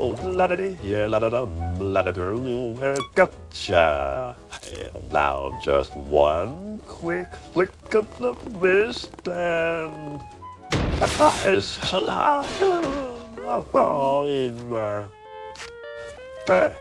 Oh, la da dee, yeah, la da dum, la da dum, gotcha. And now just one quick flick of the wrist and it's alive. Oh, in my back.